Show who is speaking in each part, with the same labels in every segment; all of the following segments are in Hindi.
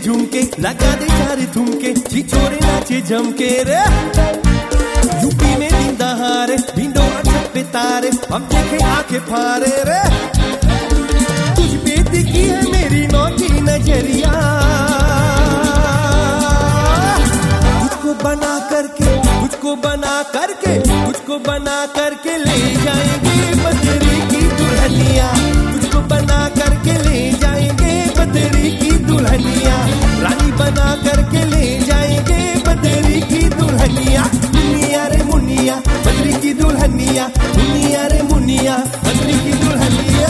Speaker 1: झुमके लगा दे चार ठुमके छिछोरे नाचे झमके रे। यूपी में दिन दहारे भिंडो अठप पे तारे, हम देखे आँखें फारे रे। तुझ पे दिखी है मेरी नौकी नज़रिया। मुझको बना करके मुझको बना करके मुझको बना करके ले जाएँगे। दुल्हनिया मुनिया रे मुनिया बदरी की दुल्हनिया।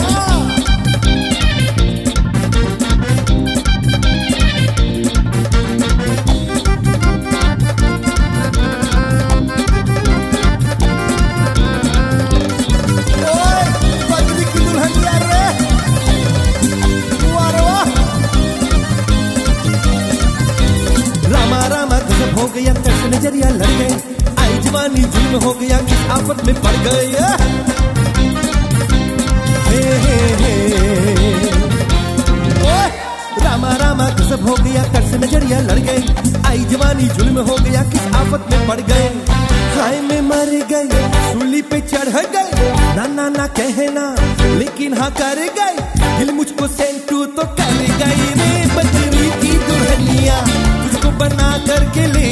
Speaker 1: हो गया तर्स नज़रिया लड़ गए आई जवानी जुल्म हो गया आफत में पड़ गए रामा रामा, गजब हो गया तर्स नज़रिया लड़ गए। आई जवानी जुल्म हो गया, किस आफत में पड़ गए। हाय, में मर गए, सूली पे चढ़ गए। ना ना ना कहना, लेकिन हाँ कर गए। दिल मुझको सेंटू तो कर गई रे बदरी की दुल्हनिया, तुझको बना करके ले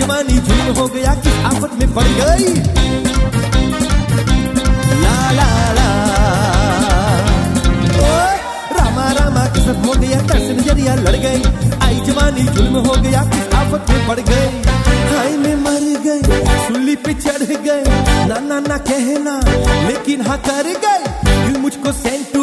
Speaker 1: जवानी जुल्म हो गया किस आफत में पड़ गई? ला ला ला। ओए, रामा रामा गजब हो गया तर्स नज़रिया लड़ गई। आई जवानी जुल्म हो गया किस आफत में पड़ गई? हाय में मर गए सुली पे चढ़ गए ना ना ना कहना लेकिन हाँ कर गए दिल तो सेंट